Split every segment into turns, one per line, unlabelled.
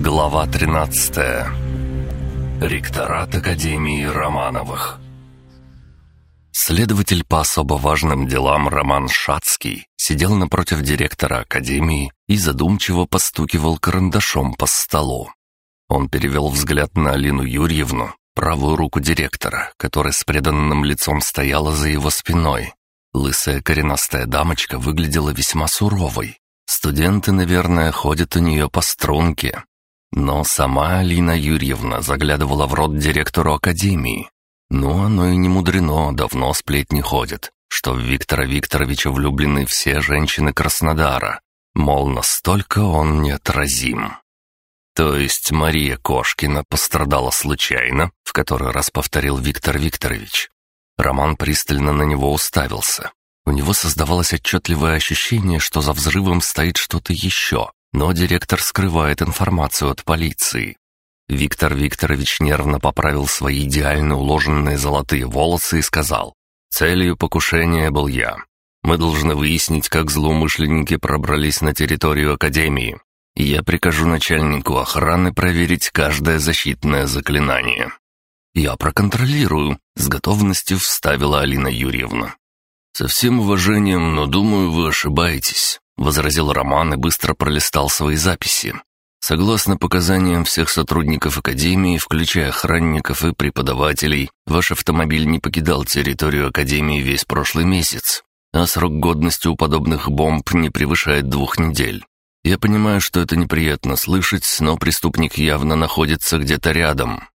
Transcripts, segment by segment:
Глава 13 Ректорат Академии Романовых Следователь по особо важным делам Роман Шацкий сидел напротив директора Академии и задумчиво постукивал карандашом по столу. Он перевел взгляд на Алину Юрьевну, правую руку директора, которая с преданным лицом стояла за его спиной. Лысая коренастая дамочка выглядела весьма суровой. Студенты, наверное, ходят у нее по струнке. Но сама Алина Юрьевна заглядывала в рот директору академии. Ну, оно и не мудрено, давно сплетни ходят, что в Виктора Викторовича влюблены все женщины Краснодара. Мол, настолько он неотразим. То есть Мария Кошкина пострадала случайно, в который раз повторил Виктор Викторович. Роман пристально на него уставился. У него создавалось отчетливое ощущение, что за взрывом стоит что-то еще, но директор скрывает информацию от полиции. Виктор Викторович нервно поправил свои идеально уложенные золотые волосы и сказал, «Целью покушения был я. Мы должны выяснить, как злоумышленники пробрались на территорию Академии. И я прикажу начальнику охраны проверить каждое защитное заклинание». «Я проконтролирую», — с готовностью вставила Алина Юрьевна. «Со всем уважением, но думаю, вы ошибаетесь возразил Роман и быстро пролистал свои записи. Согласно показаниям всех сотрудников Академии, включая охранников и преподавателей, ваш автомобиль не покидал территорию Академии весь прошлый месяц, а срок годности у подобных бомб не превышает двух недель. Я понимаю, что это неприятно слышать, но преступник явно находится где-то рядом.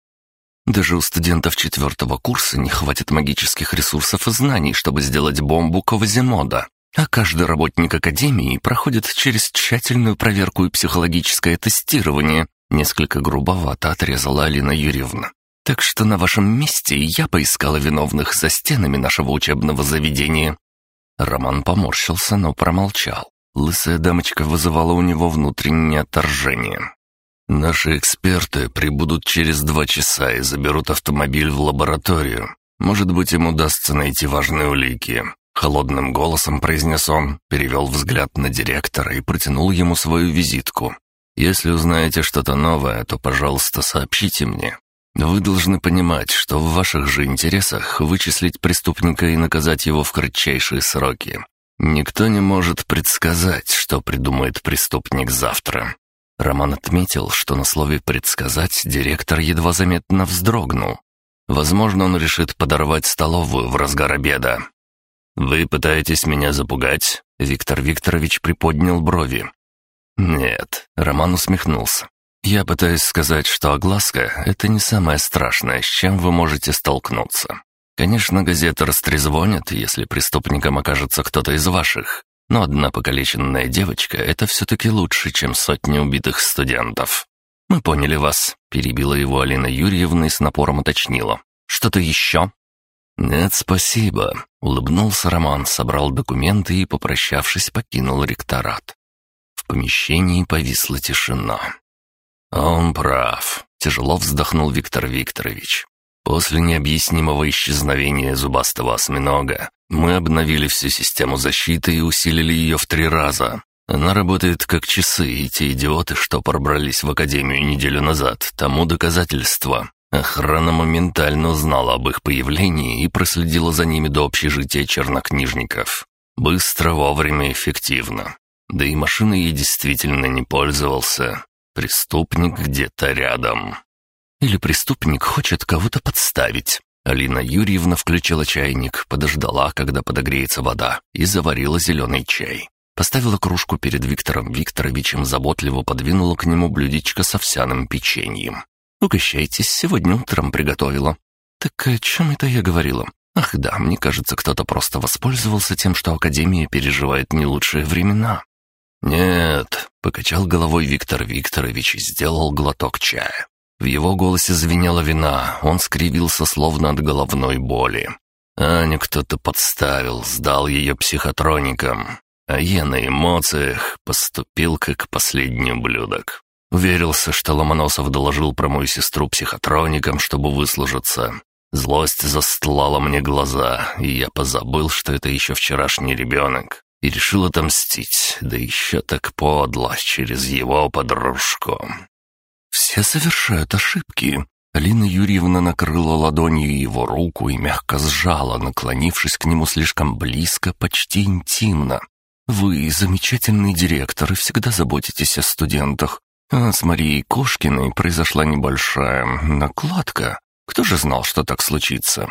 Даже у студентов четвертого курса не хватит магических ресурсов и знаний, чтобы сделать бомбу Квазимода. А каждый работник Академии проходит через тщательную проверку и психологическое тестирование. Несколько грубовато отрезала Алина Юрьевна. Так что на вашем месте я поискала виновных за стенами нашего учебного заведения. Роман поморщился, но промолчал. Лысая дамочка вызывала у него внутреннее отторжение. «Наши эксперты прибудут через два часа и заберут автомобиль в лабораторию. Может быть, им удастся найти важные улики. Холодным голосом произнес он, перевел взгляд на директора и протянул ему свою визитку. «Если узнаете что-то новое, то, пожалуйста, сообщите мне. Вы должны понимать, что в ваших же интересах вычислить преступника и наказать его в кратчайшие сроки. Никто не может предсказать, что придумает преступник завтра». Роман отметил, что на слове «предсказать» директор едва заметно вздрогнул. Возможно, он решит подорвать столовую в разгар обеда, «Вы пытаетесь меня запугать?» Виктор Викторович приподнял брови. «Нет», — Роман усмехнулся. «Я пытаюсь сказать, что огласка — это не самое страшное, с чем вы можете столкнуться. Конечно, газеты растрезвонят, если преступником окажется кто-то из ваших, но одна покалеченная девочка — это все-таки лучше, чем сотни убитых студентов». «Мы поняли вас», — перебила его Алина Юрьевна и с напором уточнила. «Что-то еще?» «Нет, спасибо», — улыбнулся Роман, собрал документы и, попрощавшись, покинул ректорат. В помещении повисла тишина. «Он прав», — тяжело вздохнул Виктор Викторович. «После необъяснимого исчезновения зубастого осьминога мы обновили всю систему защиты и усилили ее в три раза. Она работает как часы, и те идиоты, что пробрались в Академию неделю назад, тому доказательство. Охрана моментально узнала об их появлении и проследила за ними до общежития чернокнижников. Быстро, вовремя, эффективно. Да и машиной я действительно не пользовался. Преступник где-то рядом. Или преступник хочет кого-то подставить. Алина Юрьевна включила чайник, подождала, когда подогреется вода, и заварила зеленый чай. Поставила кружку перед Виктором Викторовичем, заботливо подвинула к нему блюдечко с овсяным печеньем. «Угощайтесь, сегодня утром приготовила». «Так о чем это я говорила?» «Ах да, мне кажется, кто-то просто воспользовался тем, что Академия переживает не лучшие времена». «Нет», — покачал головой Виктор Викторович и сделал глоток чая. В его голосе звенела вина, он скривился словно от головной боли. Аню кто-то подставил, сдал ее психотроникам, а я на эмоциях поступил как последний ублюдок. Уверился, что Ломоносов доложил про мою сестру психотроникам, чтобы выслужиться. Злость застлала мне глаза, и я позабыл, что это еще вчерашний ребенок, и решил отомстить, да еще так подло, через его подружку. Все совершают ошибки. Алина Юрьевна накрыла ладонью его руку и мягко сжала, наклонившись к нему слишком близко, почти интимно. «Вы замечательный директор и всегда заботитесь о студентах. А с Марией Кошкиной произошла небольшая накладка. Кто же знал, что так случится?»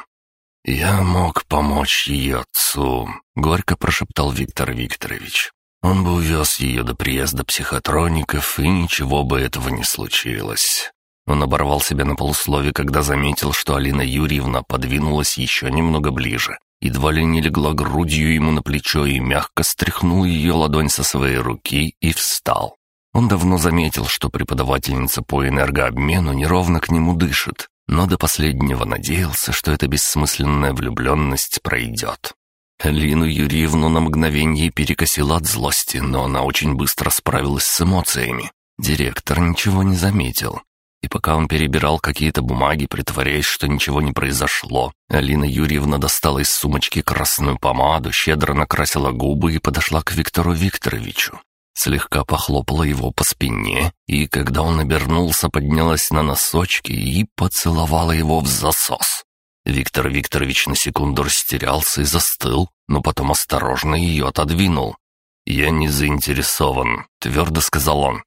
«Я мог помочь ее отцу», — горько прошептал Виктор Викторович. «Он бы увез ее до приезда психотроников, и ничего бы этого не случилось. Он оборвал себя на полуслове, когда заметил, что Алина Юрьевна подвинулась еще немного ближе, едва ли не легла грудью ему на плечо и мягко стряхнул ее ладонь со своей руки и встал. Он давно заметил, что преподавательница по энергообмену неровно к нему дышит, но до последнего надеялся, что эта бессмысленная влюбленность пройдет. Алину Юрьевну на мгновение перекосила от злости, но она очень быстро справилась с эмоциями. Директор ничего не заметил, и пока он перебирал какие-то бумаги, притворяясь, что ничего не произошло, Алина Юрьевна достала из сумочки красную помаду, щедро накрасила губы и подошла к Виктору Викторовичу. Слегка похлопала его по спине, и когда он обернулся, поднялась на носочки и поцеловала его в засос. Виктор Викторович на секунду растерялся и застыл, но потом осторожно ее отодвинул. «Я не заинтересован», — твердо сказал он.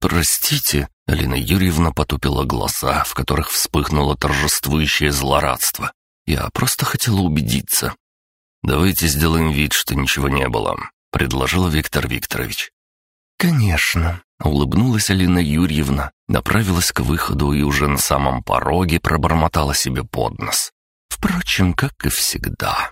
«Простите», — Алина Юрьевна потупила глаза, в которых вспыхнуло торжествующее злорадство. «Я просто хотела убедиться». «Давайте сделаем вид, что ничего не было», — предложил Виктор Викторович. «Конечно», — улыбнулась Алина Юрьевна, направилась к выходу и уже на самом пороге пробормотала себе под нос. «Впрочем, как и всегда».